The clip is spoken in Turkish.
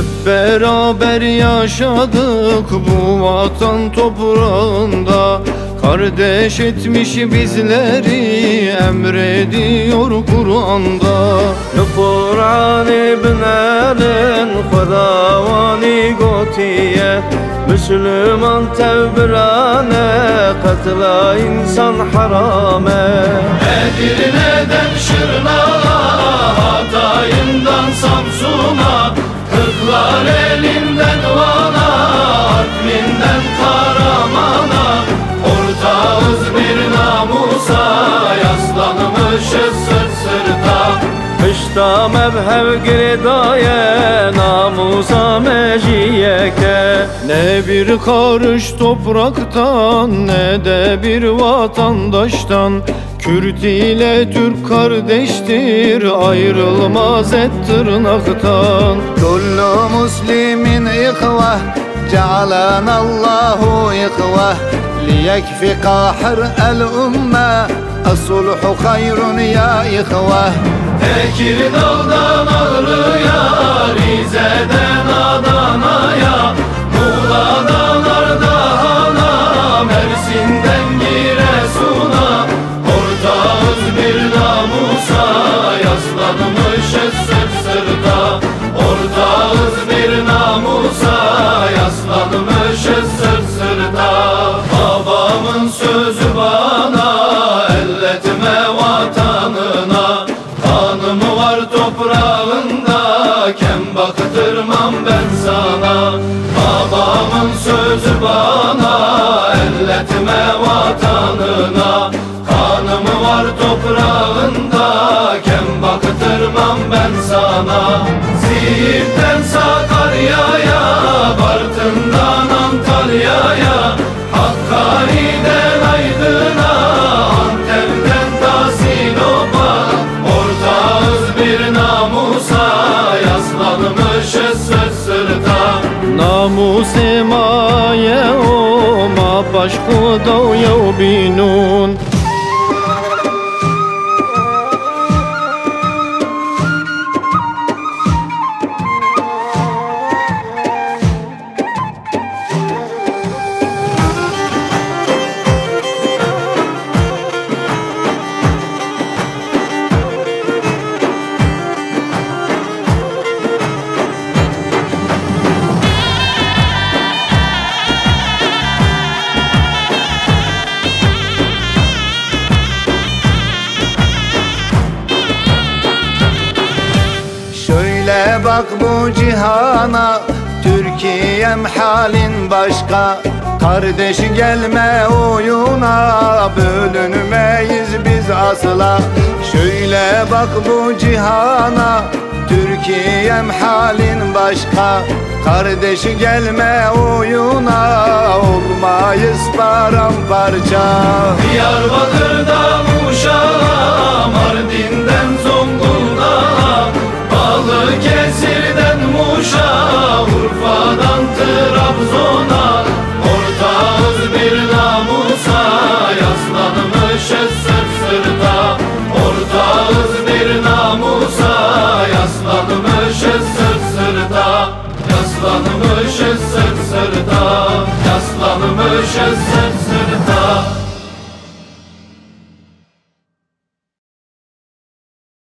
Hep beraber yaşadık bu vatan toprağında. Kardeş etmiş bizleri emrediyor Kur'an'da. Kur'an ibn Eren Kadavani Gotiye. Müslüman tevbirane Katla insan harame. Edirne'den Şırnağa Hatay'ından Samsun'a. Kırklar elinden Van'a Artvin'den Karaman'a Ortağız bir namusa Yaslanmışız sırt sırta. Kışta mevhev girdaya Namusa meciyeke. Ne bir karış topraktan ne de bir vatandaştan Kürt ile Türk kardeştir ayrılmaz et tırnaktan كل مسلم إخوة جعلنا الله إخوة ليكفي قاحر الأمة الصلح خير يا إخوة Tekirdağ'dan Ağrı'ya, sözü bana, elletme vatanına. Kanım var toprağında Kem baktırmam ben sana. Babamın sözü bana Elletme vatanına. Kanım var toprağında Kem baktırmam ben sana. Siirt'ten Sakarya'ya se ma je o ma paš hodov je jo obinun bak bu cihana Türkiye'm halin başka. Kardeş gelme oyuna Bölünmeyiz biz asla. Şöyle bak bu cihana Türkiye'm halin başka. Kardeş gelme oyuna Olmayız paramparça. Diyarbakır'dan Urfa'dan Trabzon'a Ortağız bir namusa Yaslanmışız sırt sırta. Ortağız bir namusa Yaslanmışız sırt sırta. Yaslanmışız sırt sırta. Yaslanmışız sırt